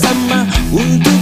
bersama untuk